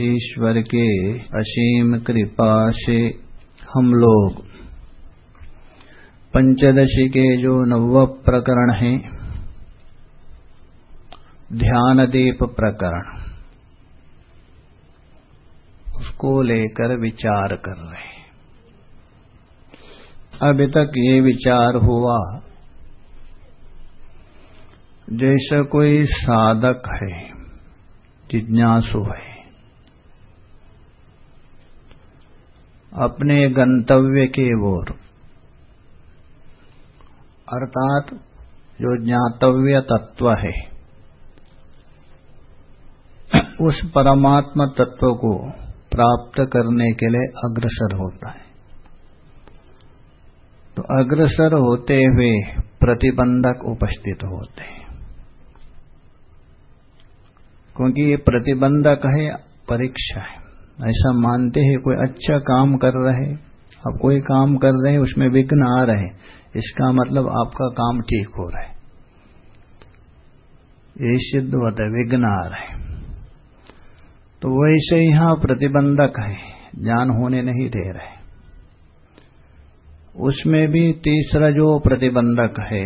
ईश्वर के असीम कृपा से हम लोग पंचदशी के जो नव प्रकरण हैं, ध्यान दीप प्रकरण, उसको लेकर विचार कर रहे हैं। अभी तक ये विचार हुआ, जैसा कोई साधक है, जिज्ञासु है अपने गंतव्य के ओर। अर्थात, जो ज्ञातव्य तत्व है, उस परमात्मा तत्व को प्राप्त करने के लिए अग्रसर होता है। तो अग्रसर होते हुए प्रतिबंधक उपस्थित होते हैं। क्योंकि ये प्रतिबंधक है, परीक्षा है। ऐसा मानते हैं कोई अच्छा काम कर रहे आप कोई काम कर रहे हैं उसमें विघ्न आ रहे हैं इसका मतलब आपका काम ठीक हो रहा है। ये सिद्ध होता है, विघ्न आ रहे तो वैसे यहाँ प्रतिबंधक है, ज्ञान होने नहीं दे रहे। उसमें भी तीसरा जो प्रतिबंधक है,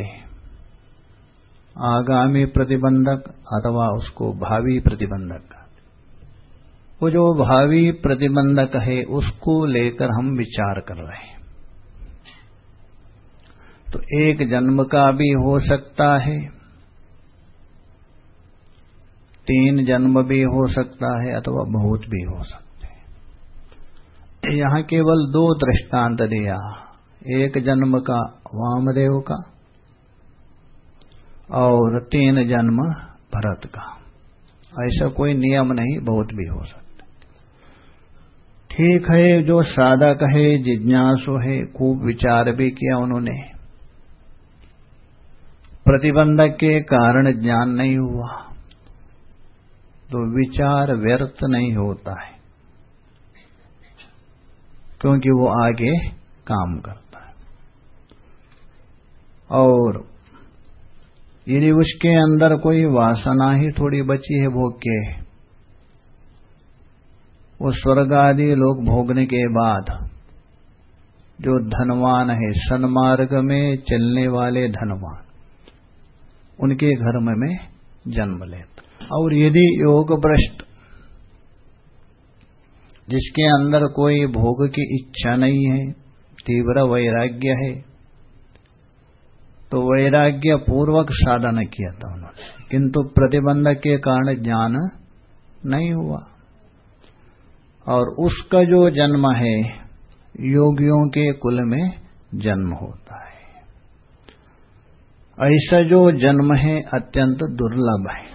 आगामी प्रतिबंधक अथवा उसको भावी प्रतिबंधक। वो जो भावी प्रतिबंधक है, उसको लेकर हम विचार कर रहे हैं। तो एक जन्म का भी हो सकता है, तीन जन्म भी हो सकता है, अथवा बहुत भी हो सकते हैं। यहाँ केवल दो दृष्टांत दिया। एक जन्म का वामदेव का, और तीन जन्म भरत का। ऐसा कोई नियम नहीं, बहुत भी हो सकता। ठीक है जो साधक है, जिज्ञासु है, खूब विचार भी किया उन्होंने। प्रतिबंधक के कारण ज्ञान नहीं हुआ तो विचार व्यर्थ नहीं होता है, क्योंकि वो आगे काम करता है। और यदि उसके अंदर कोई वासना ही थोड़ी बची है, भोग के वो स्वर्ग आदि लोग भोगने के बाद जो धनवान है सन्मार्ग में चलने वाले धनवान उनके घर में, में जन्म लेता। और यदि योग भ्रष्ट जिसके अंदर कोई भोग की इच्छा नहीं है तीव्र वैराग्य है तो वैराग्य पूर्वक साधन किया था उन्होंने। किंतु प्रतिबंध के कारण ज्ञान नहीं हुआ। और उसका जो जन्म है, योगियों के कुल में जन्म होता है। ऐसा जो जन्म है, अत्यंत दुर्लभ है।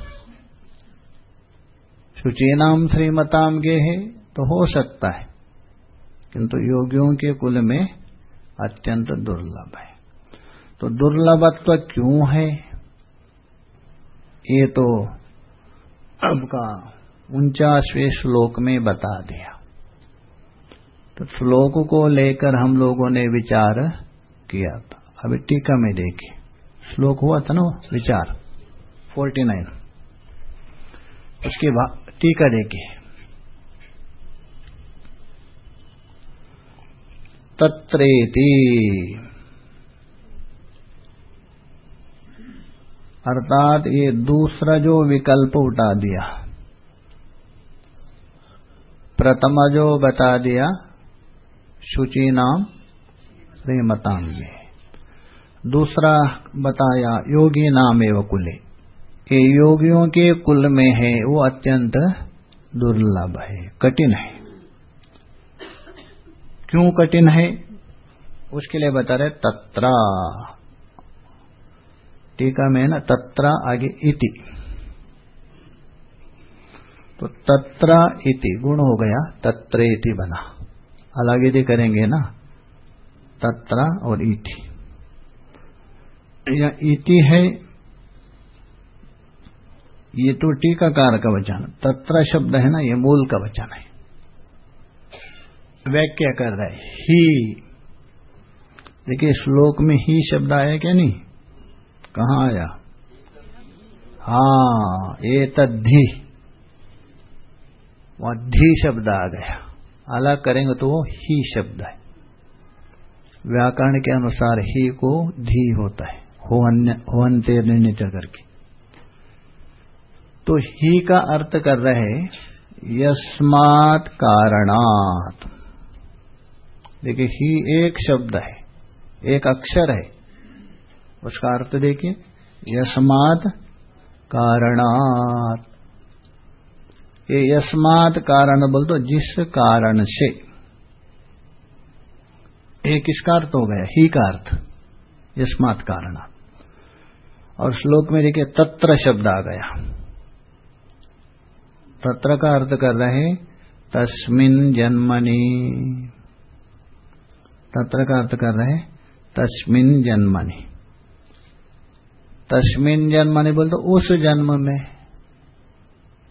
शुचीनाम श्रीमताम गे है तो हो सकता है, किंतु योगियों के कुल में अत्यंत दुर्लभ है। तो दुर्लभत्व क्यों है? ये तो अब का उनचासवें श्लोक में बता दिया। तो श्लोक को लेकर हम लोगों ने विचार किया था। अभी टीका में देखिए। श्लोक हुआ था ना विचार। Forty nine. उसके बाद टीका देखिए। तत्रेति। अर्थात ये दूसरा जो विकल्प उठा दिया। प्रथम जो बता दिया, शुचि नाम, श्रीमतांगे। दूसरा बताया, योगी नाम एवं कुले। ये योगियों के कुल में है, वो अत्यंत दुर्लभ है, कठिन है। क्यों कठिन है? उसके लिए बता रहे, तत्रा। टीका में ना, तत्रा आगे इति। तो तत्र इति, गुण हो गया, तत्र इति बना। अलग यदि करेंगे ना? तत्र और इति। या इति है, ये तो टीकाकार का वचन, तत्र शब्द है ना, ये मूल का वचन है। व्याख्या कर रहा है, ही। देखिए, श्लोक में ही शब्द आया क्या नहीं? कहा आया? हा ये तद्धि वहाँ धी शब्द आ गया। अलग करेंगे तो वो ही शब्द है। व्याकरण के अनुसार ही को धी होता है। होवन तेरने करके। तो ही का अर्थ कर रहे यस्मात कारणात। देखिए, ही एक शब्द है, एक अक्षर है। उसका अर्थ देखिए, यस्मात कारणात। ये यस्मात कारण बोल दो, जिस कारण से। एक किसका अर्थ हो गया? ही का अर्थ। यस्मात कारण। और श्लोक में देखिए, तत्र शब्द आ गया। तत्र का अर्थ कर रहे तस्मिन जन्मनि। तत्र का अर्थ कर रहे तस्मिन जन्मनि। तस्मिन जन्मनि बोल तो उस जन्म में।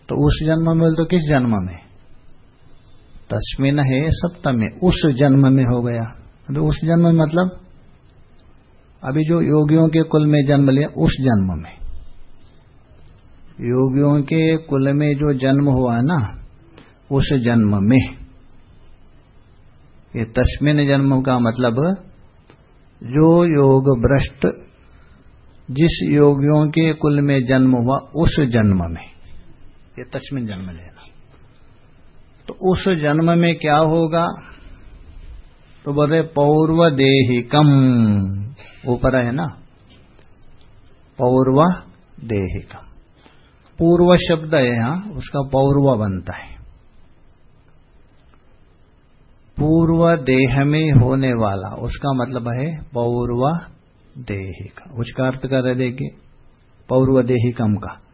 तो उस जन्म में तो किस जन्म में? तस्मिन है सप्तम में उस जन्म में हो गया। तो उस जन्म में मतलब अभी जो योगियों के कुल में जन्म लिया, उस जन्म में। योगियों के कुल में जो जन्म हुआ ना, उस जन्म में। ये तस्मिन जन्म का मतलब जो योग भ्रष्ट, जिस योगियों के कुल में जन्म हुआ, उस जन्म में। ये तस्मिन जन्म लेना। तो उस जन्म में क्या होगा? तो बोले पौर्व देहिकम। ऊपर है ना? पौर्व देहिकम। पूर्व शब्द है यहाँ, उसका पौर्व बनता है। पूर्व देह में होने वाला, उसका मतलब है पौर्व देहिका उसका अर्थ कर देखिए, पौर्व देहिकम का।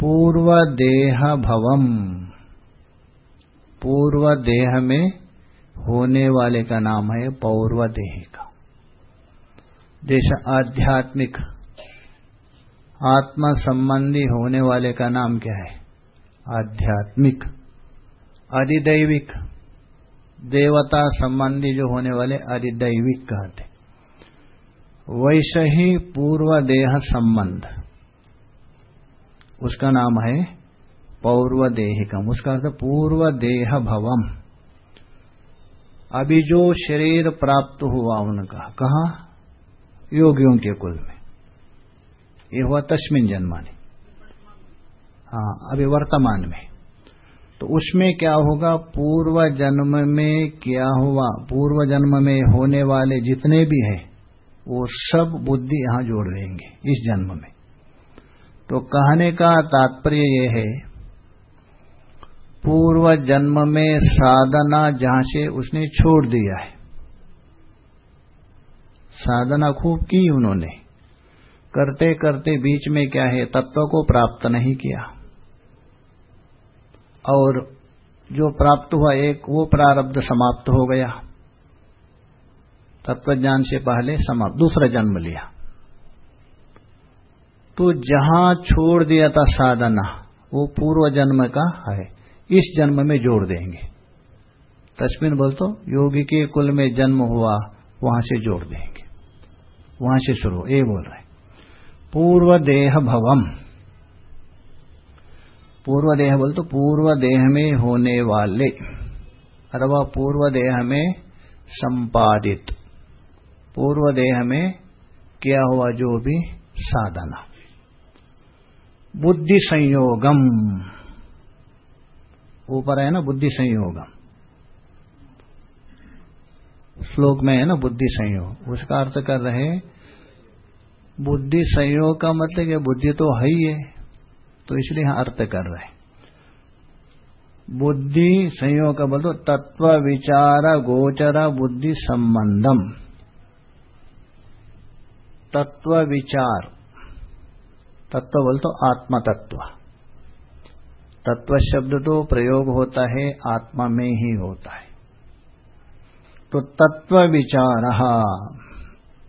पूर्व देह भवम पूर्व देह में होने वाले का नाम है पौर्व देह का। जैसा आध्यात्मिक, आत्मा संबंधी होने वाले का नाम क्या है? आध्यात्मिक। अधिदैविक। देवता संबंधी जो होने वाले अधिदैविक कहते वैसे ही पूर्व देह संबंध। उसका नाम है पौर्व देहिकम उसका अर्थ पूर्व देह भवम अभी जो शरीर प्राप्त हुआ उनका, कहा? योगियों के कुल में। ये हुआ तस्मिन जन्मानी। हाँ अभी वर्तमान में। तो उसमें क्या होगा? पूर्व जन्म में क्या हुआ? पूर्व जन्म में होने वाले जितने भी हैं, वो सब बुद्धि यहाँ जोड़ देंगे, इस जन्म में। तो कहने का तात्पर्य ये है, पूर्व जन्म में साधना जहाँ से उसने छोड़ दिया है। साधना खूब की उन्होंने। करते करते बीच में क्या है, तत्व को प्राप्त नहीं किया। और जो प्राप्त हुआ एक, वो प्रारब्ध समाप्त हो गया। तत्वज्ञान से पहले समाप्त, दूसरा जन्म लिया। तो जहाँ छोड़ दिया था साधना, वो पूर्व जन्म का है, इस जन्म में जोड़ देंगे। तस्मिन बोल तो योगी के कुल में जन्म हुआ, वहाँ से जोड़ देंगे। वहाँ से शुरू ये बोल रहे पूर्व देह भवम। पूर्व देह बोल तो पूर्व देह में होने वाले, अथवा पूर्व देह में संपादित। पूर्व देह में क्या हुआ, जो भी साधना। बुद्धि संयोगम। ऊपर है ना बुद्धि संयोगम। श्लोक में है ना बुद्धि संयोग। उसका अर्थ कर रहे बुद्धि संयोग का मतलब कि बुद्धि तो है ही है तो इसलिए यहाँ अर्थ कर रहे बुद्धि संयोग का बोल तत्व, विचार, गोचर, बुद्धि संबंधम। तत्व, विचार। तत्व बोल तो आत्मा तत्व तत्व शब्द तो प्रयोग होता है, आत्मा में ही होता है। तो तत्व विचार,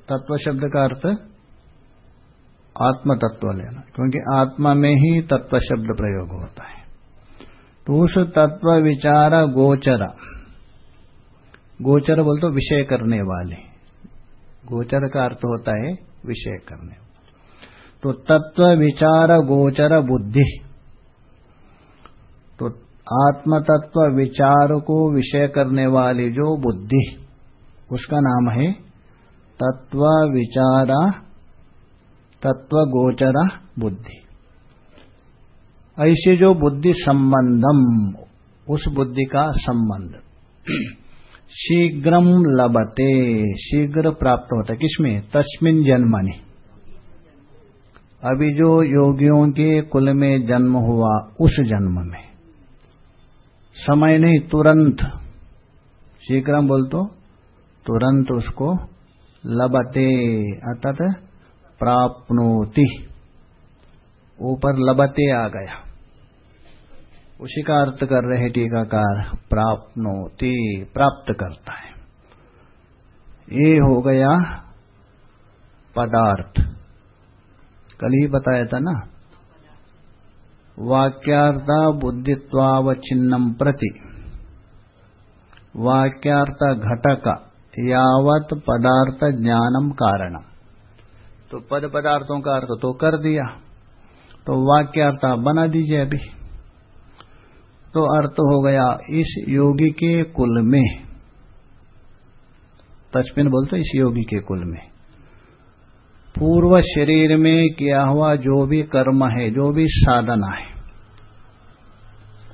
तत्व शब्द का अर्थ आत्म तत्व लेना, क्योंकि आत्मा में ही तत्व शब्द प्रयोग होता है। तो उस तत्व विचार गोचर गोचर बोल तो विषय करने वाले। गोचर का अर्थ होता है विषय करने तो तत्व विचार गोचर बुद्धि तो आत्म तत्व विचार को विषय करने वाली जो बुद्धि, उसका नाम है तत्व विचारा तत्व गोचरा बुद्धि ऐसे जो बुद्धि संबंधम, उस बुद्धि का संबंध। शीघ्रम लबते शीघ्र प्राप्त होता किसमें? तस्मिन जन्मनि। अभी जो योगियों के कुल में जन्म हुआ, उस जन्म में। समय नहीं, तुरंत। शीघ्रम बोल तो तुरंत उसको लबते, अतत प्राप्नोति। ऊपर लबते आ गया। उसी का अर्थ कर रहे टीकाकार, प्राप्नोति, प्राप्त करता है। ये हो गया पदार्थ। कल ही बताया था ना? वाक्यार्थ बुद्धित्वावचिन्नम प्रति। वाक्यार्थ घटक यावत पदार्थ ज्ञानम कारण। तो पद पदार्थों का अर्थ तो कर दिया। तो वाक्यार्थ बना दीजिए अभी। तो अर्थ हो गया इस योगी के कुल में। तस्मिन बोलते इस योगी के कुल में। पूर्व शरीर में किया हुआ जो भी कर्म है, जो भी साधना है,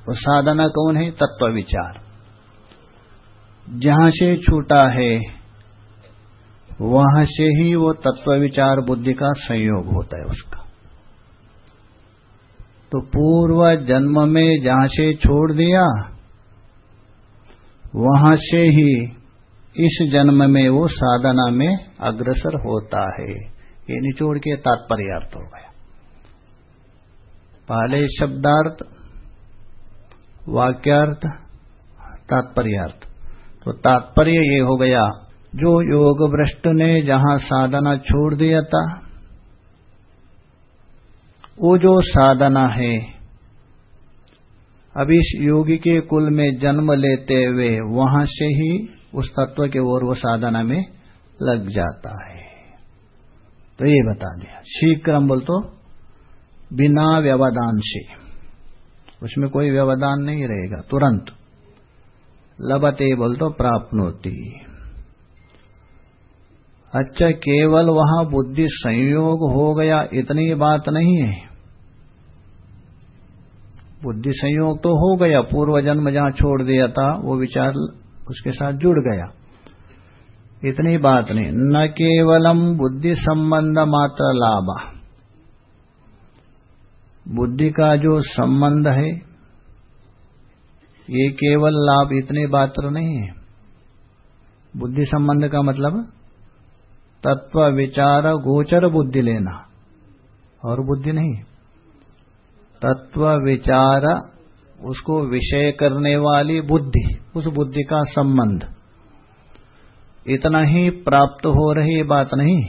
वो साधना कौन है? तत्व विचार। जहाँ से छूटा है, वहाँ से ही वो तत्व विचार बुद्धि का संयोग होता है उसका। तो पूर्व जन्म में जहाँ से छोड़ दिया, वहाँ से ही इस जन्म में वो साधना में अग्रसर होता है। ये निचोड़ के तात्पर्य अर्थ हो गया। पहले शब्दार्थ, वाक्यार्थ, तात्पर्यार्थ। तो तात्पर्य ये हो गया, जो योग भ्रष्ट ने जहाँ साधना छोड़ दिया था, वो जो साधना है, अब इस योगी के कुल में जन्म लेते हुए वहाँ से ही उस तत्व के ओर वो साधना में लग जाता है। तो ये बता दिया। शीघ्रम बोल तो बिना व्यवधान से उसमें कोई व्यवधान नहीं रहेगा, तुरंत। लबते बोल तो प्राप्त अच्छा केवल वहाँ बुद्धि संयोग हो गया, इतनी बात नहीं है। बुद्धि संयोग तो हो गया पूर्व जन्म जहाँ छोड़ दिया था, वो विचार उसके साथ जुड़ गया। इतनी बात नहीं। न केवलम बुद्धि संबंध मात्र लाभ। बुद्धि का जो संबंध है, ये केवल लाभ इतने मात्र नहीं है। बुद्धि संबंध का मतलब तत्व, विचार, गोचर बुद्धि लेना। और बुद्धि नहीं। तत्व, विचार, उसको विषय करने वाली बुद्धि, उस बुद्धि का संबंध। इतना ही प्राप्त हो रही बात नहीं,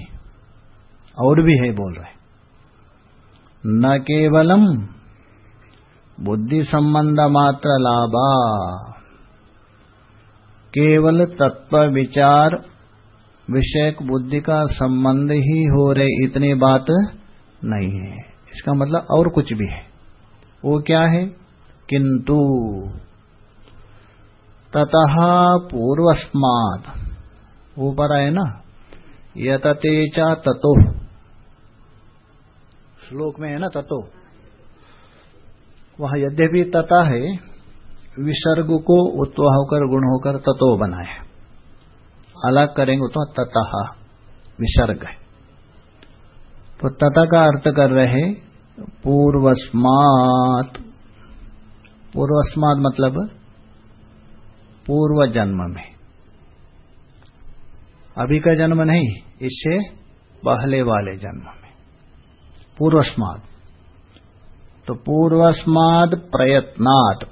और भी है बोल रहे। न केवलम बुद्धि संबंध मात्र लाभा, केवल तत्व विचार, विषयक बुद्धि का संबंध ही हो रहे, इतनी बात नहीं है। इसका मतलब और कुछ भी है। वो क्या है? किंतु ततः पूर्वस्मात। ऊपर आए ना। यतते चा ततो। श्लोक में है ना ततो। वहाँ यद्यपि तता है, विसर्ग को उत्वा होकर, गुण होकर ततो बनाए अलग करेंगे तो ततः, विसर्ग है। तो तथा का अर्थ कर रहे पूर्वस्मात। पूर्वस्मात मतलब पूर्व जन्म में। अभी का जन्म नहीं, इससे पहले वाले जन्म में। पूर्वस्माद। तो पूर्वस्माद प्रयत्नात्।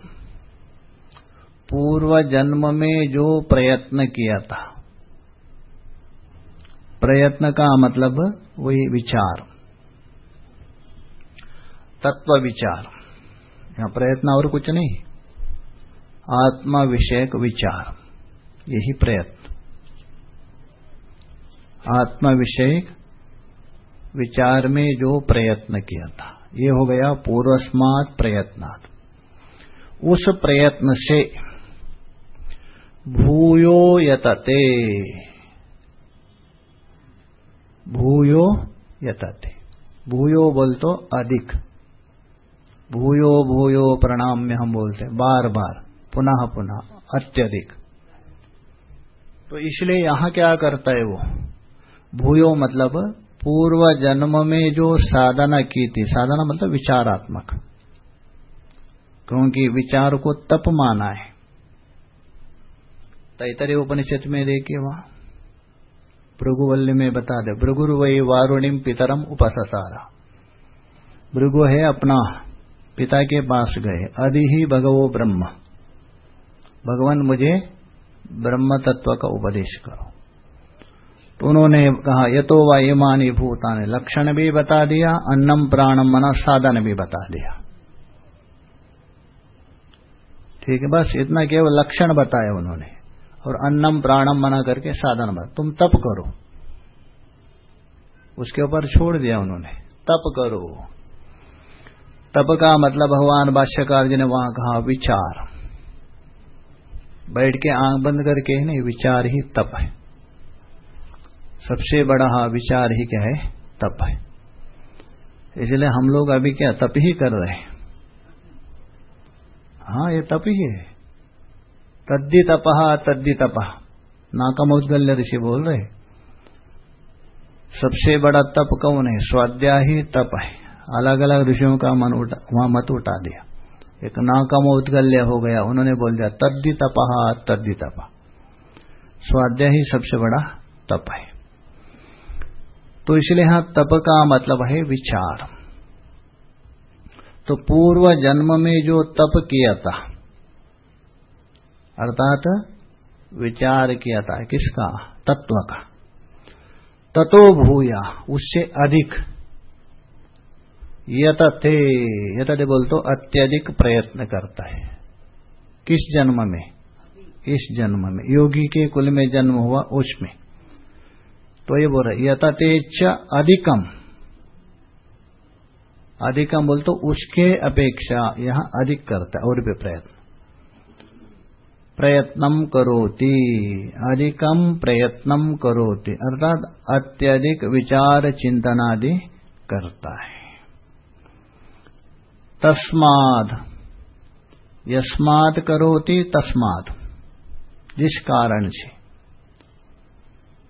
पूर्व जन्म में जो प्रयत्न किया था, प्रयत्न का मतलब वही विचार। तत्व विचार। यहाँ प्रयत्न और कुछ नहीं आत्मा विषयक विचार। यही प्रयत्न। आत्मा विषयक विचार में जो प्रयत्न किया था। ये हो गया पूर्वस्मात प्रयत्नात्। उस प्रयत्न से भूयो यतते। भूयो यतते। भूयो बोल तो अधिक। भूयो भूयो प्रणाम में हम बोलते हैं। बार बार। पुनः पुनः। अत्यधिक। तो इसलिए यहाँ क्या करता है वो? भूयो मतलब पूर्व जन्म में जो साधना की थी, साधना मतलब विचारात्मक। क्योंकि विचार को तप माना है। तैतरे उपनिषद में देखिए वहाँ। भृगुवल्ली में बता दे भृगुरु वही वारुणिम पितरम उपसारा भृगु है अपना, पिता के पास गए, अधि ही भगवो ब्रह्म। भगवान मुझे ब्रह्म तत्व का उपदेश करो। तो उन्होंने कहा, ये तो वा ईमानी भूता ने लक्षण भी बता दिया, अन्नम प्राणम मना साधन भी बता दिया। ठीक है, बस इतना केवल लक्षण बताया उन्होंने। और अन्नम प्राणम मना करके साधन बता। तुम तप करो। उसके ऊपर छोड़ दिया उन्होंने। तप करो। तप का मतलब भगवान भाष्यकार जी ने वहाँ कहा, विचार। बैठ के आँख बंद करके नहीं, विचार ही तप है। सबसे बड़ा विचार ही क्या है? तप है। इसलिए हम लोग अभी क्या तप ही कर रहे हैं। हाँ ये तप ही है। तद्दि तपहा तद्दि तपहा नाकम उद्गल्य ऋषि बोल रहे सबसे बड़ा तप कौन है? स्वाध्याय तप है। अलग अलग ऋषियों का मन उठा, वहाँ मत उठा दिया। एक नाकम उद्गल्य हो गया, उन्होंने बोल दिया, तद्दि तपहा तद्दि तपा। स्वाध्याय ही सबसे बड़ा तप है। तो इसलिए यहाँ तप का मतलब है विचार। तो पूर्व जन्म में जो तप किया था, अर्थात विचार किया था, किसका? तत्व का। ततो भूया, उससे अधिक। यत थे बोल तो अत्यधिक प्रयत्न करता है। किस जन्म में? इस जन्म में। योगी के कुल में जन्म हुआ उसमें। तो ये बोल रहे यततेच अधिकम। अधिकम बोल तो उसके अपेक्षा, यहाँ अधिक करता है, और भी प्रयत्न। प्रयत्नम करोति, अधिकम प्रयत्नम करोति, अर्थात अत्यधिक विचार चिंतनादि करता है। तस्माद, यस्माद करोति तस्माद, जिस कारण से।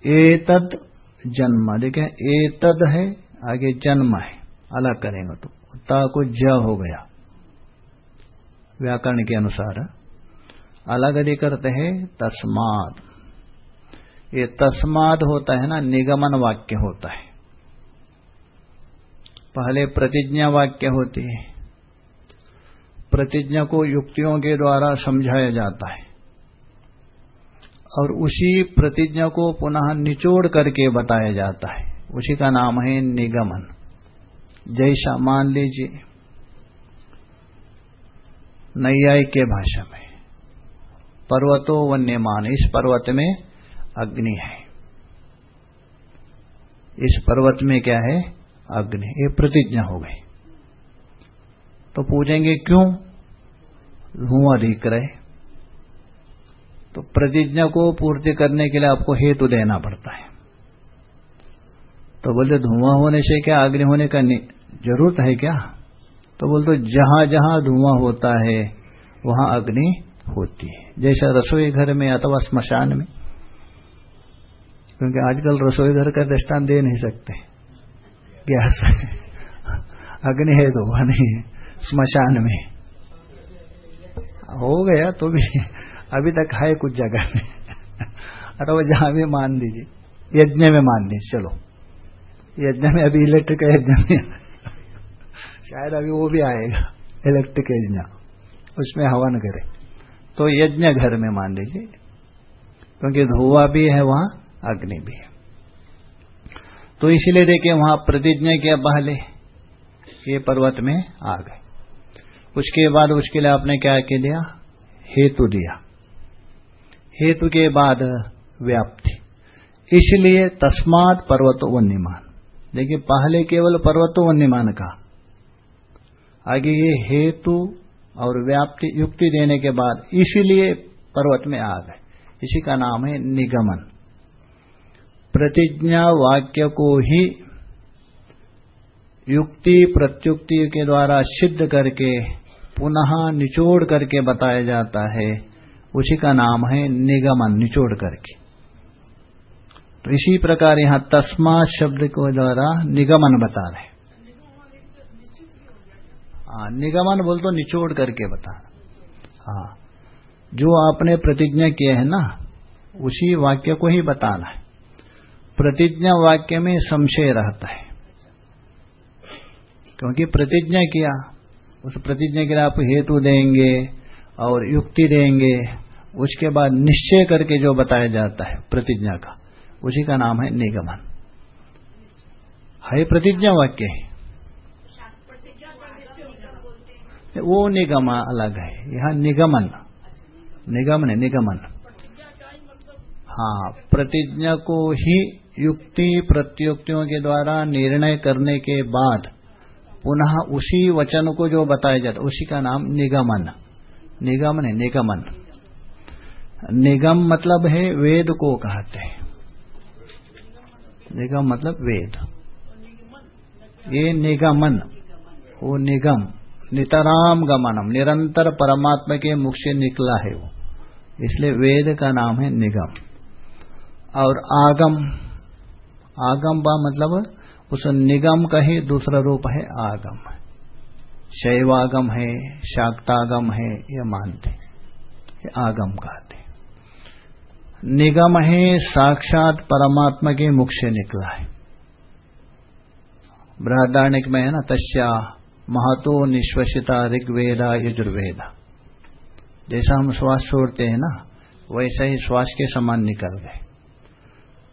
एतद जन्म। देखें तद है, आगे जन्म है। अलग करेंगे तो। ता को ज हो गया। व्याकरण के अनुसार। अलग यदि करते हैं, तस्माद। ये तस्माद होता है ना, निगमन वाक्य होता है। पहले प्रतिज्ञा वाक्य होती है। प्रतिज्ञा को युक्तियों के द्वारा समझाया जाता है। और उसी प्रतिज्ञा को पुनः निचोड़ करके बताया जाता है। उसी का नाम है निगमन। जैसा मान लीजिए, नैयाय के भाषा में, पर्वतो वन्यमान, इस पर्वत में अग्नि है। इस पर्वत में क्या है? अग्नि। ये प्रतिज्ञा हो गई। तो पूछेंगे क्यों? धुआँ दिख रहे। तो प्रतिज्ञा को पूर्ति करने के लिए आपको हेतु देना पड़ता है। तो बोलते, धुआँ होने से क्या, अग्नि होने का ज़रूरत है क्या? तो बोलते, जहाँ जहाँ धुआँ होता है, वहाँ अग्नि होती है। जैसा रसोई घर में अथवा स्मशान में। क्योंकि आजकल रसोई घर का दृष्टान दे नहीं सकते। गैस अग्नि है तो वह नहीं स्मशान में। हो गया तो भी। अभी तक है कुछ जगह में। अथवा जहाँ भी मान दीजिए यज्ञ में मान दीजिए चलो। यज्ञ में अभी इलेक्ट्रिक यज्ञ में। शायद अभी वो भी आएगा इलेक्ट्रिक यज्ञ। उसमें हवन करे। तो यज्ञ घर में मान लीजिए, क्योंकि धुआ भी है वहाँ, अग्नि भी है। तो इसलिए देखिए वहाँ प्रतिज्ञा किया पहले ये पर्वत में आ गए। उसके बाद उसके लिए आपने क्या के दिया हेतु दिया। हेतु के बाद व्याप्ति। इसलिए तस्मात पर्वतो वन्यमान। देखिए, पहले केवल पर्वतो वन्यमान का। आगे ये हेतु और व्याप्ति, युक्ति देने के बाद इसीलिए पर्वत में आ गए। इसी का नाम है निगमन। प्रतिज्ञा वाक्य को ही युक्ति, प्रत्युक्ति के द्वारा सिद्ध करके, पुनः निचोड़ करके बताया जाता है। उसी का नाम है निगमन, निचोड़ करके। तो इसी प्रकार यहाँ तस्मा शब्द को द्वारा निगमन बता रहे हाँ। निगमन बोल तो निचोड़ करके बता हाँ। जो आपने प्रतिज्ञा किए है ना, उसी वाक्य को ही बताना है। प्रतिज्ञा वाक्य में संशय रहता है। क्योंकि प्रतिज्ञा किया, उस प्रतिज्ञा के लिए आप हेतु देंगे और युक्ति देंगे, उसके बाद निश्चय करके जो बताया जाता है, प्रतिज्ञा का, उसी का नाम है निगमन। है प्रतिज्ञा वाक्य है। वो निगम अलग है। यह निगमन। निगमन है, निगमन। हाँ प्रतिज्ञा को ही युक्ति प्रत्युक्तियों के द्वारा निर्णय करने के बाद पुनः उसी वचन को जो बताया जाता उसी का नाम निगमन। निगमन है निगमन। निगम मतलब है वेद को कहते हैं। निगम मतलब वेद। ये निगमन, वो निगम नितराम गमनम निरंतर परमात्मा के मुख से निकला है वो। इसलिए वेद का नाम है निगम। और आगम आगम बा मतलब उस निगम का ही दूसरा रूप है आगम। शैवागम है, शाक्तागम है, ये मानते ये आगम कहते निगम है, साक्षात परमात्मा के मुख से निकला है। बृहदारण्य में है ना, तस्या महतो निश्वसिता ऋग्वेदा यजुर्वेदा। जैसा हम श्वास छोड़ते हैं ना, वैसा ही श्वास के समान निकल गए।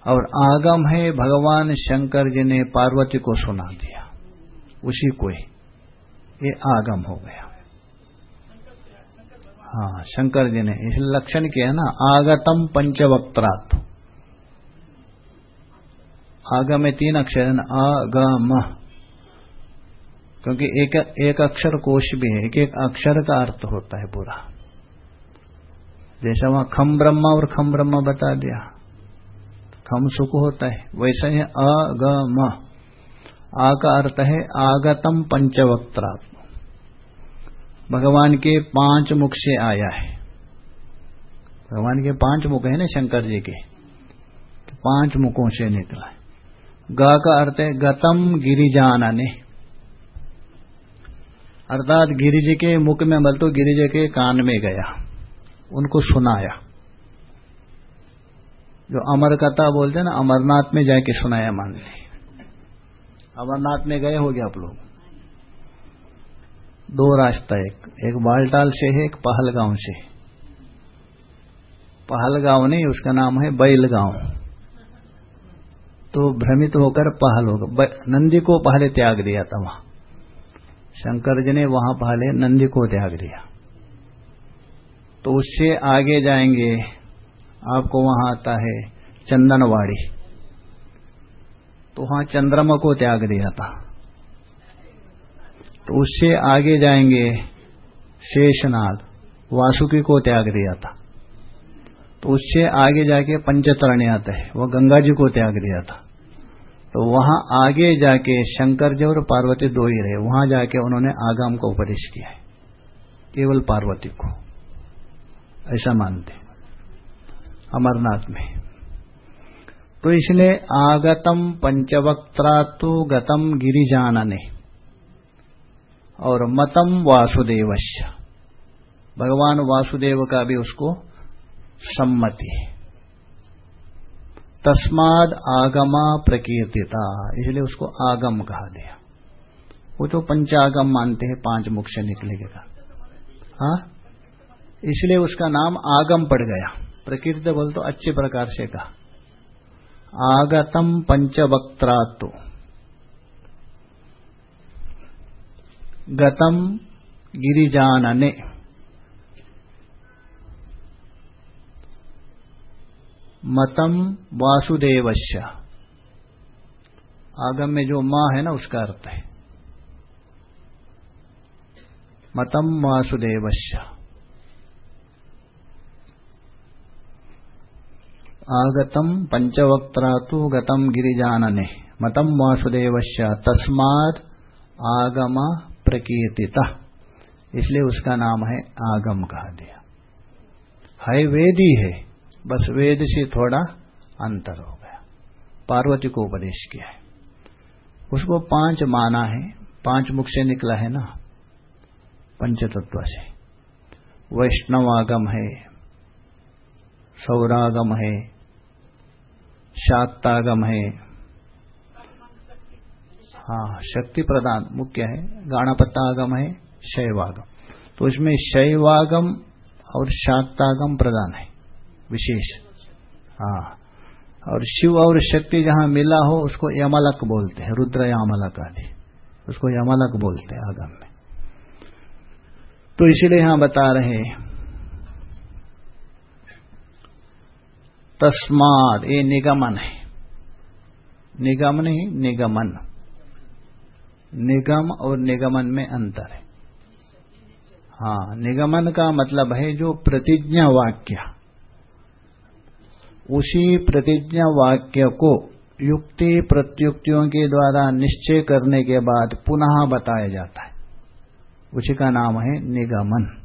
और आगम है, भगवान शंकर जी ने पार्वती को सुना दिया। उसी को ही। ये आगम हो गया। हाँ शंकर जी ने इस लक्षण किया ना, आगतम पंचवक्त्रात्। आगम में तीन अक्षर है ना, आगम। क्योंकि एक एक अक्षर कोश भी है, एक एक अक्षर का अर्थ होता है पूरा। जैसा वहाँ खम ब्रह्मा और खम ब्रह्मा बता दिया। खम सुख होता है, वैसा ही अगम आ का अर्थ है आगतम पंचवक्त्रात्म। भगवान के पाँच मुख से आया है। भगवान के पाँच मुख है ना शंकर जी के? तो पाँच मुखों से निकला है। ग का अर्थ है गतम गिरिजानने। अर्थात गिरिज के मुख में बल तो गिरिज के कान में गया। उनको सुनाया। जो अमर कथा बोलते हैं ना, अमरनाथ में जाके सुनाया मान मानते अमरनाथ में गए हो गया आप लोग। दो रास्ता, एक एक बालटाल से है, एक पहलगांव से। पहलगांव नहीं, उसका नाम है बैलगांव। तो भ्रमित होकर पहल होगा नंदी को पहले त्याग दिया था वहाँ। शंकर जी ने वहाँ पहले नंदी को त्याग दिया। तो उससे आगे जाएँगे, आपको वहाँ आता है चंदनवाड़ी। तो वहाँ चंद्रमा को त्याग दिया था। तो उससे आगे जाएँगे शेषनाग, वासुकी को त्याग दिया था। तो उससे आगे जाके पंचतरणी आता है, वह गंगा जी को त्याग दिया था। तो वहाँ आगे जाके शंकर जी और पार्वती दो ही रहे, वहाँ जाके उन्होंने आगाम का उपदेश किया है, केवल पार्वती को। ऐसा मानते अमरनाथ में। तो इसलिए आगतम पंचवक्त्रा तो गतम गिरिजानने और मतम वासुदेवश्य भगवान वासुदेव का भी उसको सम्मति है। तस्माद आगमा प्रकीर्तिता, इसलिए उसको आगम कहा गया। वो तो पंचागम मानते हैं, पाँच मुख से निकलेगा हाँ? इसलिए उसका नाम आगम पड़ गया। प्रकीर्ति बोल तो अच्छे प्रकार से कहा। आगतम पंचवक्त्रात्व गतम गिरिजानने। मतम वासुदेवश्य आगम में जो माँ है ना, उसका अर्थ है। मतम वासुदेवश्य आगतम पंचवक्त्रा तो गतम गिरिजानने। मतम वासुदेवश्य तस्माद आगम प्रकीर्तिता। इसलिए उसका नाम है आगम कहा दिया। है वेद ही, बस वेद से थोड़ा अंतर हो गया। पार्वती को उपदेश किया है। उसको पाँच माना है, पाँच मुख से निकला है ना? पंचतत्व से। वैष्णवागम है, सौरागम है शाक्तागम है हाँ शक्ति प्रदान मुख्य है। गाणापत्तागम है शैवागम। तो इसमें शैवागम और शाक्तागम प्रदान है, विशेष। हाँ और शिव और शक्ति जहाँ मिला हो, उसको यमलक बोलते हैं रुद्र यामलक आदि। उसको यमलक बोलते हैं आगम में। तो इसीलिए यहाँ बता रहे तस्माद, ये निगमन है। निगम नहीं निगमन। निगम और निगमन में अंतर है। हाँ निगमन का मतलब है जो प्रतिज्ञा वाक्य। उसी प्रतिज्ञा वाक्य को युक्ति प्रत्युक्तियों के द्वारा निश्चय करने के बाद पुनः बताया जाता है। उसी का नाम है निगमन।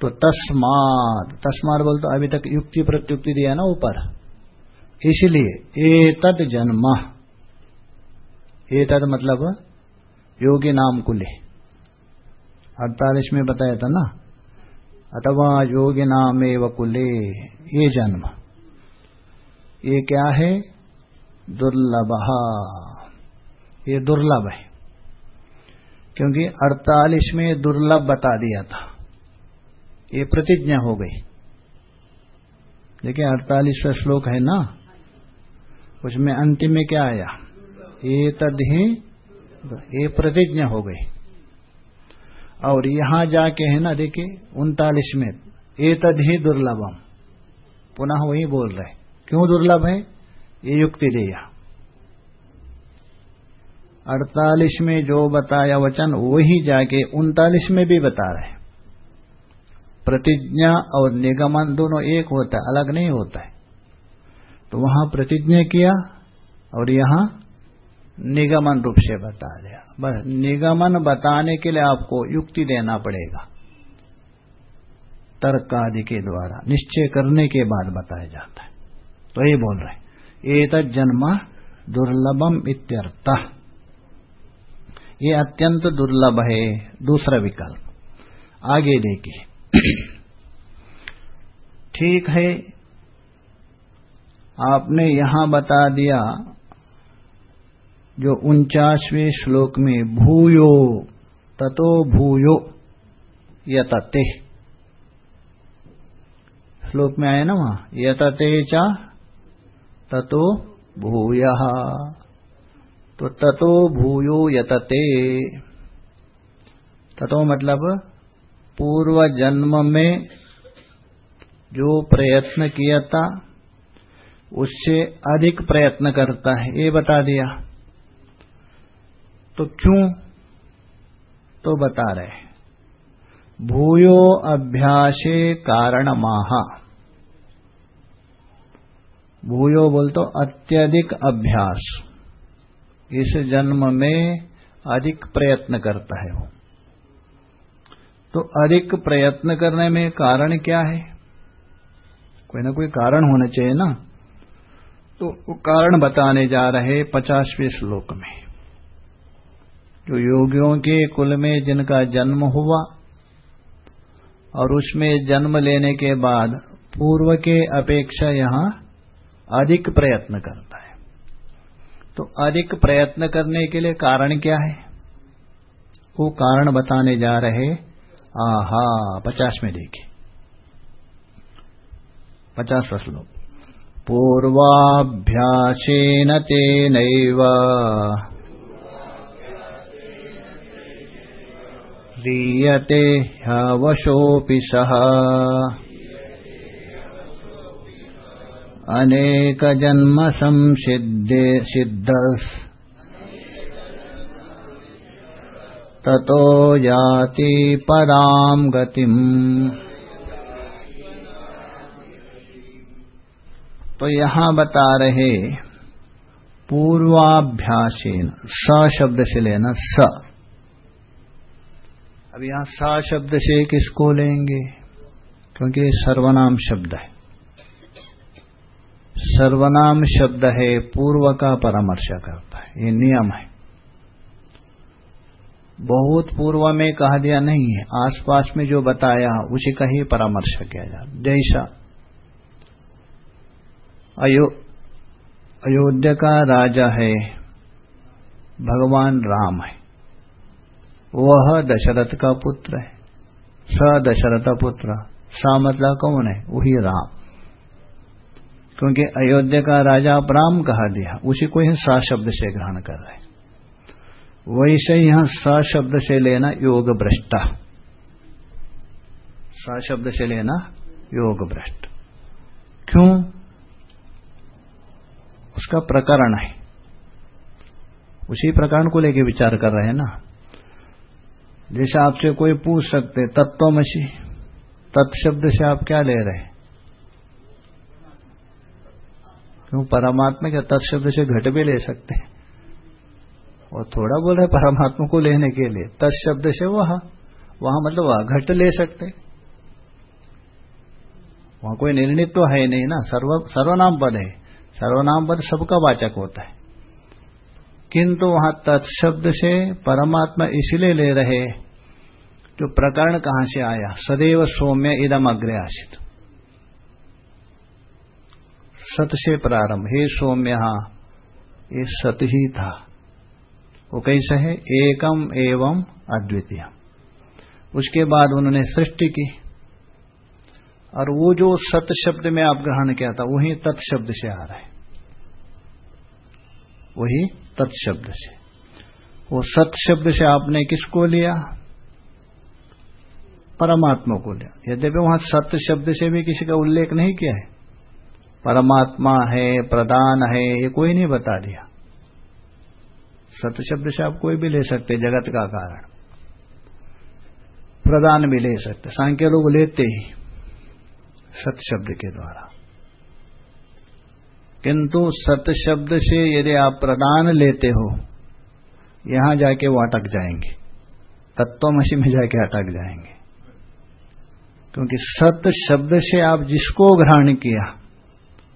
तो तस्माद तस्माद बोल तो अभी तक युक्ति प्रत्युक्ति दिया ना ऊपर। इसलिए, एतद जन्म। एतद मतलब योगी नाम कुले। अड़तालीस में बताया था ना? अथवा योगी नाम एवं कुले, ये जन्म। ये क्या है? दुर्लभ। ये दुर्लभ है। क्योंकि 48 में दुर्लभ बता दिया था। ये प्रतिज्ञा हो गई। देखिए, अड़तालीसवा श्लोक है ना? उसमें अंतिम में क्या आया? ये तद ही ये प्रतिज्ञा हो गई। और यहाँ जाके है ना, देखिए उनतालीस में ये तद ही दुर्लभम। पुनः वही बोल रहे क्यों दुर्लभ है? ये युक्ति दिया अड़तालीस में जो बताया वचन, वही जाके उनतालीस में भी बता रहे प्रतिज्ञा और निगमन दोनों एक होता है, अलग नहीं होता है। तो वहाँ प्रतिज्ञा किया और यहाँ निगमन रूप से बता दिया। बस निगमन बताने के लिए आपको युक्ति देना पड़ेगा। तर्क आदि के द्वारा, निश्चय करने के बाद बताया जाता है। तो ये बोल रहे एक जन्म दुर्लभम इत्यर्थ। ये अत्यंत दुर्लभ है, दूसरा विकल्प। आगे देखिए। ठीक है। आपने यहाँ बता दिया जो उनचासवें श्लोक में, भूयो, ततो भूयो, यतते। श्लोक में आए ना वहाँ? यतते चा, ततो भूय। तो ततो भूयो, यतते। ततो मतलब पूर्व जन्म में जो प्रयत्न किया था, उससे अधिक प्रयत्न करता है। ये बता दिया। तो क्यों? तो बता रहे भूयो अभ्यासे कारण माहा भूयो बोल तो अत्यधिक अभ्यास। इस जन्म में अधिक प्रयत्न करता है वो। तो अधिक प्रयत्न करने में कारण क्या है? कोई ना कोई कारण होना चाहिए ना। तो वो कारण बताने जा रहे पचासवें श्लोक में। जो योगियों के कुल में जिनका जन्म हुआ और उसमें जन्म लेने के बाद पूर्व के अपेक्षा यहाँ अधिक प्रयत्न करता है। तो अधिक प्रयत्न करने के लिए कारण क्या है? वो कारण बताने जा रहे आहा पचास में देखिए पचास श्लोक पूर्वाभ्यासेन तेनैव। ह्रियते ह्यवशोऽपि सः। अनेकजन्म संसिद्धे सिद्धस् ततो याति पराम गतिम। तो यहाँ बता रहे पूर्वाभ्यासेन, स शब्द से लेना स। अब यहाँ स शब्द से किसको लेंगे? क्योंकि सर्वनाम शब्द है। सर्वनाम शब्द है, पूर्व का परामर्श करता है। ये नियम है। बहुत पूर्व में कहा दिया नहीं है। आसपास में जो बताया, उसी का ही परामर्श किया जाए जैसा अयो, अयोध्या का राजा है, भगवान राम है। वह दशरथ का पुत्र है। स दशरथ पुत्र। सा मतलब कौन है? वही राम। क्योंकि अयोध्या का राजा आप राम कहा दिया। उसी को ही सा शब्द से ग्रहण कर रहे वैसे यहाँ स शब्द से लेना योग भ्रष्टा स शब्द से लेना योग भ्रष्ट क्यों? उसका प्रकरण है। उसी प्रकरण को लेके विचार कर रहे हैं ना। जैसे आपसे कोई पूछ सकते, तत्वमसी, तत्शब्द से आप क्या ले रहे क्यों? परमात्मा क्या तत्शब्द से घट भी ले सकते हैं। और थोड़ा बोल रहे परमात्मा को लेने के लिए। तत्शब्द से वहाँ। वहाँ मतलब घट ले सकते। वहाँ कोई निर्णित तो है नहीं ना। सर्व, सर्वनाम पद है। सर्वनाम पद सबका वाचक होता है। किंतु वहाँ तत्शब्द से परमात्मा इसलिए ले रहे जो प्रकरण कहाँ से आया? सदैव सौम्य इदम अग्रे आशित सत से प्रारंभ। हे सौम्य ये सत ही था। वो कैसे है, एकम एवं अद्वितीय उसके बाद उन्होंने सृष्टि की। और वो जो सत शब्द में आप ग्रहण किया था, वही तत्शब्द से आ रहा है। वही तत्शब्द से। वो सत शब्द से आपने किसको लिया? परमात्मा को लिया। यद्यपि वहाँ सत्य शब्द से भी किसी का उल्लेख नहीं किया है। परमात्मा है प्रदान है, ये कोई नहीं बता दिया। सत्य शब्द से आप कोई भी ले सकते, जगत का कारण। प्रदान भी ले सकते, सांख्य लोग लेते ही सत शब्द के द्वारा। किंतु सत शब्द से यदि आप प्रदान लेते हो, यहाँ जाके वो अटक जाएँगे। तत्वमसी में जाके अटक जाएँगे। क्योंकि सत शब्द से आप जिसको ग्रहण किया,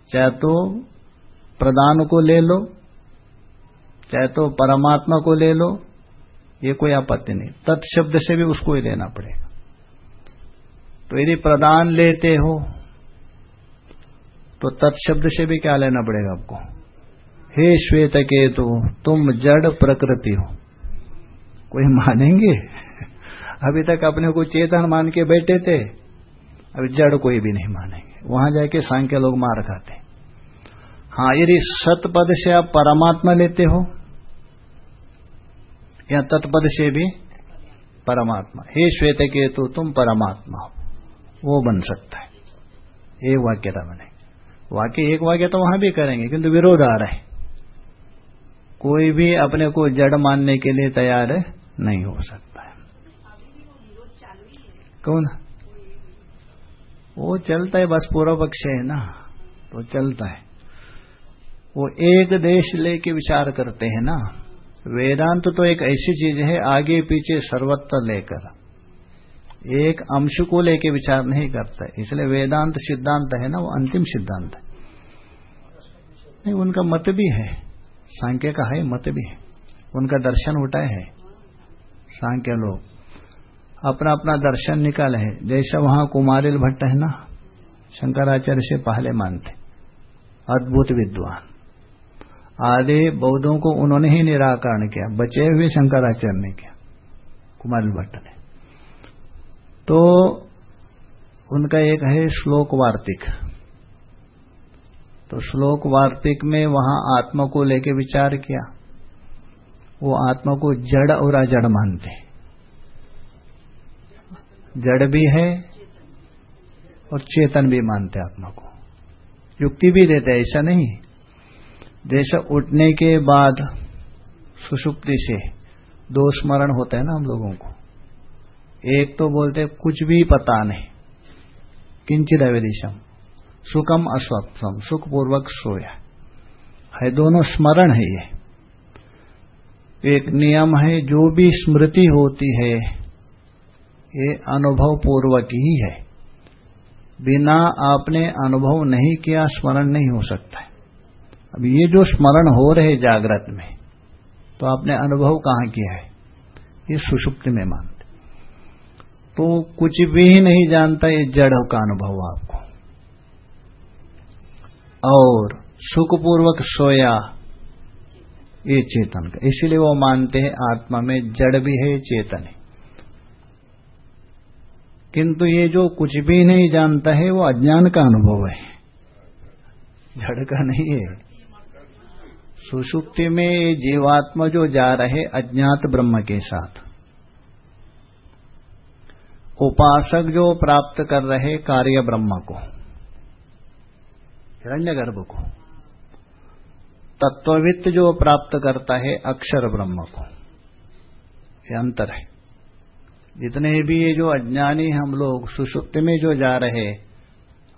चाहे तो प्रदान को ले लो चाहे तो परमात्मा को ले लो, ये कोई आपत्ति नहीं। तत्शब्द से भी उसको ही लेना पड़ेगा। तो यदि प्रदान लेते हो तो तत्शब्द से भी क्या लेना पड़ेगा आपको? हे श्वेत केतु तुम जड़ प्रकृति हो। कोई मानेंगे? अभी तक अपने को चेतन मान के बैठे थे, अभी जड़ कोई भी नहीं मानेंगे। वहाँ जाके सांख्य लोग मार खाते। हाँ यदि सतपद से आप परमात्मा लेते हो या तत्पद से भी परमात्मा। हे श्वेत के तो तुम परमात्मा। हो वो बन सकता है। एक वाक्यता बने वाक्य एक वाक्य तो वहाँ भी करेंगे, किंतु विरोध आ रहा है। कोई भी अपने को जड़ मानने के लिए तैयार नहीं हो सकता है। कौन? वो चलता है, बस पूर्व पक्ष है ना। तो चलता है। वो एक देश लेके विचार करते हैं ना। वेदांत तो एक ऐसी चीज़ है, आगे पीछे सर्वत्र लेकर। एक अंश को लेके विचार नहीं करता। इसलिए वेदांत सिद्धांत है ना, वो अंतिम सिद्धांत है। नहीं, उनका मत भी है। सांख्य का है, मत भी है। उनका दर्शन उठाए है, सांख्य लोग। अपना अपना दर्शन निकाले है। जैसा वहाँ कुमारिल भट्ट है ना, शंकराचार्य से पहले मानते। अद्भुत विद्वान। आदि बौद्धों को उन्होंने ही निराकरण किया, बचे हुए शंकराचार्य ने किया कुमारिल भट्ट ने। तो उनका एक है श्लोक वार्तिक तो श्लोक वार्तिक में वहाँ आत्मा को लेके विचार किया। वो आत्मा को जड़ और अजड़ मानते जड़ भी है और चेतन भी मानते आत्मा को। युक्ति भी देते ऐसा नहीं जैसा उठने के बाद सुषुप्ति से दो स्मरण होते हैं ना हम लोगों को। एक तो बोलते कुछ भी पता नहीं। किंचित अविदिशम, सुखम अस्वप्तम सुखपूर्वक सोया। है, दोनों स्मरण है ये। एक नियम है, जो भी स्मृति होती है, ये अनुभव पूर्वक ही है। बिना आपने अनुभव नहीं किया, स्मरण नहीं हो सकता है। अब ये जो स्मरण हो रहे जागृत में तो आपने अनुभव कहाँ किया है? ये सुषुप्ति में मानते। तो कुछ भी नहीं जानता ये जड़ का अनुभव आपको। और सुखपूर्वक सोया ये चेतन का। इसीलिए वो मानते हैं आत्मा में जड़ भी है, चेतन है। किंतु ये जो कुछ भी नहीं जानता है, वो अज्ञान का अनुभव है। जड़ का नहीं है। सुषुप्ति में जीवात्मा जो जा रहे अज्ञात ब्रह्म के साथ। उपासक जो प्राप्त कर रहे कार्य ब्रह्म को, हिरण्यगर्भ को, तत्ववित्त जो प्राप्त करता है अक्षर ब्रह्म को। ये अंतर है। जितने भी ये जो अज्ञानी हम लोग सुषुप्ति में जो जा रहे,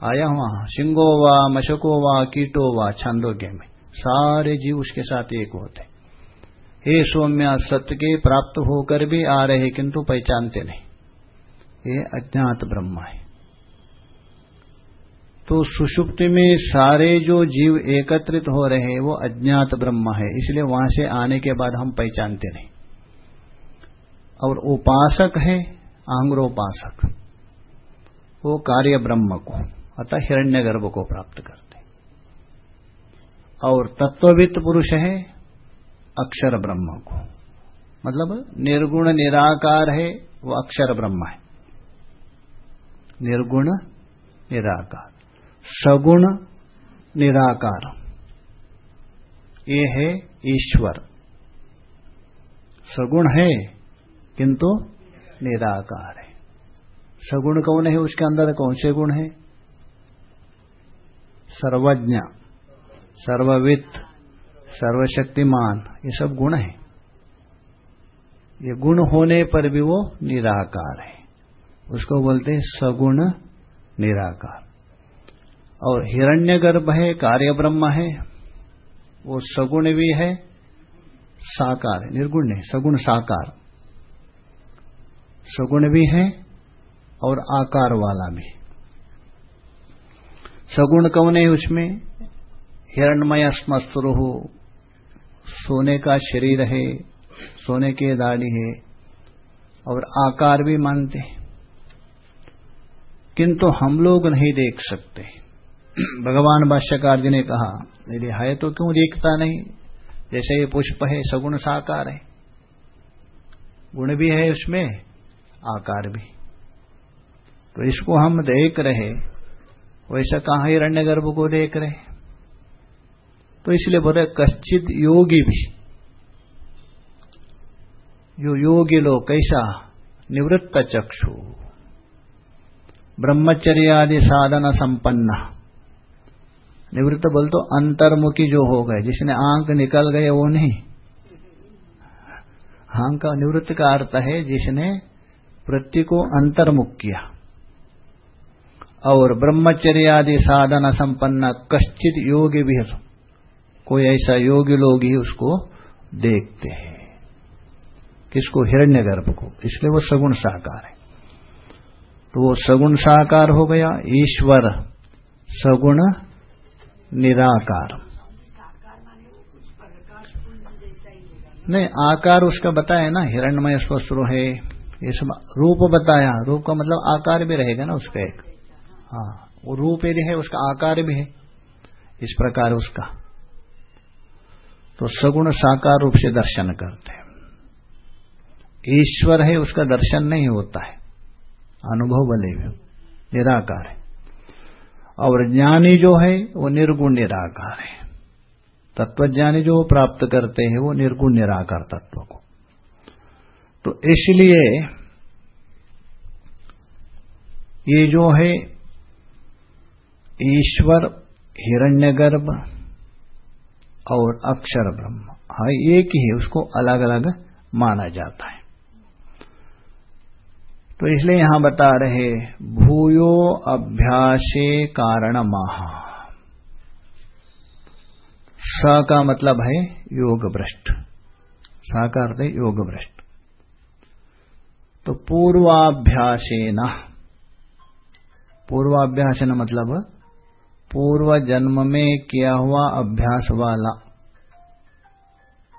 आया हुआ सिंगो वा मशको वा कीटो वा छंदोग्य में सारे जीव उसके साथ एक होते। हे सौम्य सत्य के प्राप्त होकर भी आ रहे, किंतु पहचानते नहीं। ये अज्ञात ब्रह्म है। तो सुषुप्ति में सारे जो जीव एकत्रित हो रहे हैं, वो अज्ञात ब्रह्म है। इसलिए वहाँ से आने के बाद हम पहचानते नहीं। और उपासक है, आंग्रोपासक। वो कार्य ब्रह्म को, अतः हिरण्य गर्भ को प्राप्त करते। और तत्ववित्त पुरुष है अक्षर ब्रह्म को। मतलब निर्गुण निराकार है, वो अक्षर ब्रह्म है। निर्गुण निराकार। सगुण निराकार। ये है ईश्वर। सगुण है, किंतु निराकार है। सगुण कौन है, उसके अंदर कौन से गुण है? सर्वज्ञ। सर्ववित्त सर्वशक्तिमान, ये सब गुण है। ये गुण होने पर भी वो निराकार है। उसको बोलते हैं सगुण निराकार। और हिरण्यगर्भ है कार्य ब्रह्म है, वो सगुण भी है, साकार है, निर्गुण है, सगुण साकार। सगुण भी है और आकार वाला भी। सगुण कौन है उसमें? हिरणमय स्मस्तुरु सोने का शरीर है, सोने के दाढ़ी है और आकार भी मानते किंतु हम लोग नहीं देख सकते। भगवान भाष्यकार जी ने कहा यदि है तो क्यों देखता नहीं? जैसे ये पुष्प है, सगुण साकार है। गुण भी है उसमें, आकार भी। तो इसको हम देख रहे वैसा कहा हिरण्य गर्भ को देख रहे तो इसलिए बोले कश्चित योगी भी। जो योगी लोग कैसा? निवृत्त चक्षु। ब्रह्मचर्य आदि साधन संपन्न। निवृत्त बोल तो अंतर्मुखी जो हो गए, जिसने आँख निकल गए वो नहीं। आँख का निवृत्त का अर्थ है जिसने वृत्ति को अंतर्मुख किया। और ब्रह्मचर्य आदि साधन संपन्न कश्चित योगी भी कोई ऐसा योगी लोग ही उसको देखते हैं। किसको? हिरण्य गर्भ को। इसलिए वो सगुण साकार है। तो वो सगुण साकार हो गया, ईश्वर सगुण निराकार। नहीं, आकार उसका बताया ना हिरण्यमय स्पष्ट है, ये सब रूप बताया। रूप का मतलब आकार भी रहेगा ना उसका एक। हाँ वो रूप यदि है, उसका आकार भी है। इस प्रकार उसका। तो सगुण साकार रूप से दर्शन करते हैं। ईश्वर है, उसका दर्शन नहीं होता है। अनुभव भले भी निराकार है। और ज्ञानी जो है, वो निर्गुण निराकार है। तत्वज्ञानी जो प्राप्त करते हैं, वो निर्गुण निराकार तत्व को। तो इसलिए ये जो है, ईश्वर, हिरण्यगर्भ और अक्षर ब्रह्म। हाँ एक ही है, उसको अलग अलग माना जाता है। तो इसलिए यहाँ बता रहे भूयो अभ्यासे कारण महा स का मतलब है योग भ्रष्ट स का अर्थ है योग भ्रष्ट तो पूर्वाभ्यासेन। पूर्वाभ्यासन मतलब पूर्व जन्म में किया हुआ अभ्यास वाला।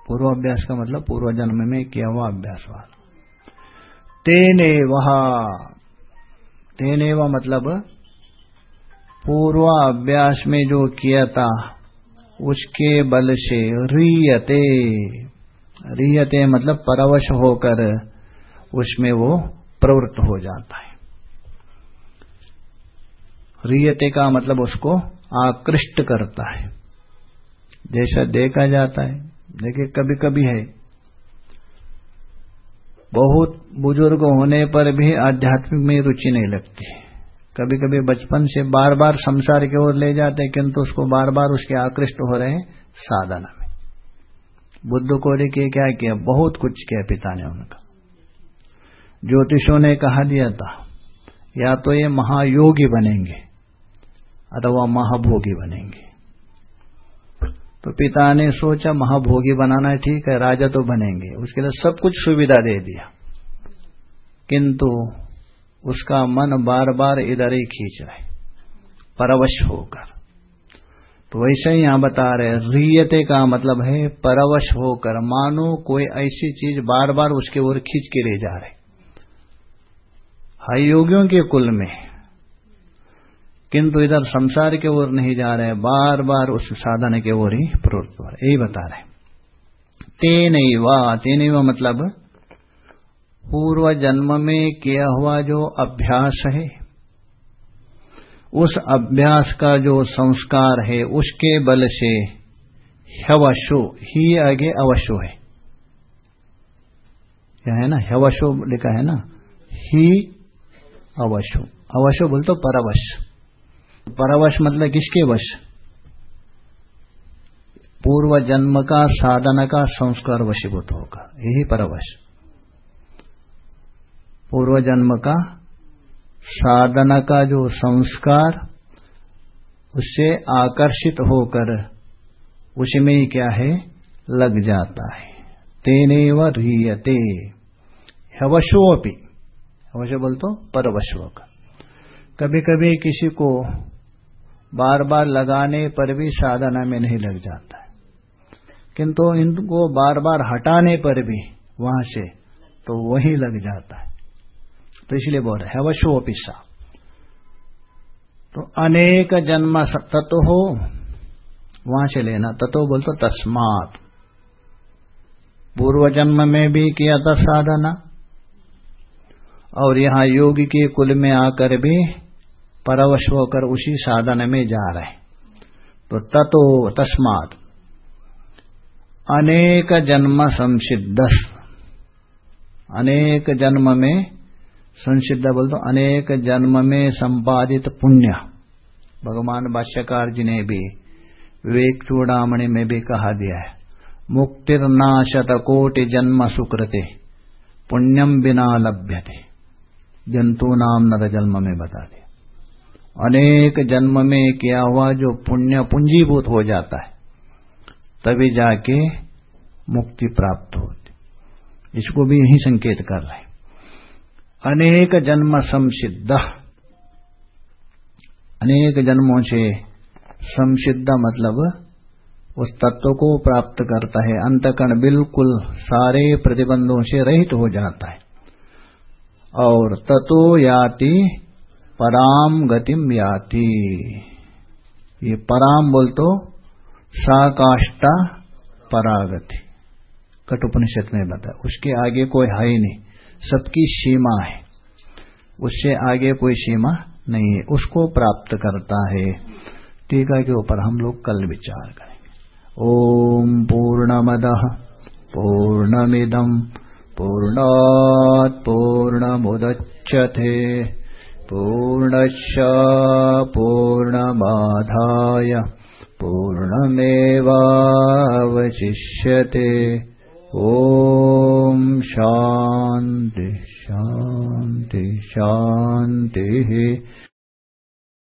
पूर्वाभ्यास का मतलब पूर्व जन्म में किया हुआ अभ्यास वाला। तेने वह तेने वह मतलब पूर्व अभ्यास में जो किया था, उसके बल से रियते। रियते मतलब परवश होकर उसमें वो प्रवृत्त हो जाता है। रियते का मतलब उसको आकृष्ट करता है। जैसा देखा जाता है, देखिए कभी कभी है। बहुत बुज़ुर्ग होने पर भी आध्यात्मिक में रुचि नहीं लगती। कभी कभी बचपन से बार बार संसार की ओर ले जाते हैं, किंतु उसको बार बार उसके आकृष्ट हो रहे हैं साधना में। बुद्ध को देखिए क्या किया, बहुत कुछ किया पिता ने उनका। ज्योतिषों ने कहा दिया था, या तो ये महायोगी बनेंगे अथवा महाभोगी बनेंगे। तो पिता ने सोचा, महाभोगी बनाना है ठीक है, राजा तो बनेंगे। उसके लिए सब कुछ सुविधा दे दिया। किंतु उसका मन बार बार इधर ही खींच रहे परवश होकर। तो वैसे ही यहाँ बता रहे रियते का मतलब है परवश होकर। मानो कोई ऐसी चीज़ बार बार उसके ओर खींच के ले जा रहे। हाई योगियों के कुल में किंतु इधर संसार के ओर नहीं जा रहे बार बार उस साधन के ओर ही प्रवृत्त हो रहे। यही बता रहे तेन वा तेन वा मतलब पूर्व जन्म में किया हुआ जो अभ्यास है, उस अभ्यास का जो संस्कार है, उसके बल से हवशो ही आगे अवशो है। क्या है ना? हवशो लिखा है ना? ही अवशो। अवशो बोल तो परवश। परवश मतलब किसके वश? पूर्व जन्म का, साधन का, संस्कार वशीभूत होगा। यही परवश। पूर्व जन्म का, साधना का जो संस्कार, उससे आकर्षित होकर उसमें क्या है? लग जाता है। तेने व रीयते। हवशोपी हवश बोल तो परवश होगा। कभी कभी किसी को बार बार लगाने पर भी साधना में नहीं लग जाता है। किंतु इनको बार बार हटाने पर भी वहाँ से तो वही लग जाता है। तो इसलिए बोल रहे हवशो पिसा तो अनेक जन्म तत्व हो, वहाँ से लेना। तत्व बोल तो तस्मात। पूर्व जन्म में भी किया था साधना, और यहाँ योगी के कुल में आकर भी परवश होकर उसी साधन में जा रहे। तो ततो तस्मात अनेक जन्म संसिद्ध। अनेक जन्म में संसिद्ध बोल तो अनेक जन्म में संपादित पुण्य। भगवान भाष्यकार जी ने भी विवेक चूड़ामणि में भी कहा दिया है, मुक्तिर्नाशत कोटि जन्म सुकृते पुण्यम बिना लभ्यते। जंतु नाम नद जन्म में बता दिया अनेक जन्म में किया हुआ जो पुण्य पुंजीभूत हो जाता है, तभी जाके मुक्ति प्राप्त होती। इसको भी यही संकेत कर रहे अनेक जन्म संसिद्ध। अनेक जन्मों से संसिद्ध मतलब उस तत्व को प्राप्त करता है। अंतकण बिल्कुल सारे प्रतिबंधों से रहित हो जाता है। और ततो याति पराम गतिम याति। ये पराम बोल तो साकाष्टा परागति। कटुपनिषद में बता उसके आगे कोई है ही नहीं, सबकी सीमा है। उससे आगे कोई सीमा नहीं है, उसको प्राप्त करता है। टीका के ऊपर हम लोग कल विचार करेंगे। ओम पूर्णमद पूर्णमिदम पूर्णात् पूर्णमुदच्यते पूर्णश पूर्णमाधाय पूर्णमेवावशिष्यते। ॐ शान्ति शान्ति शान्तिः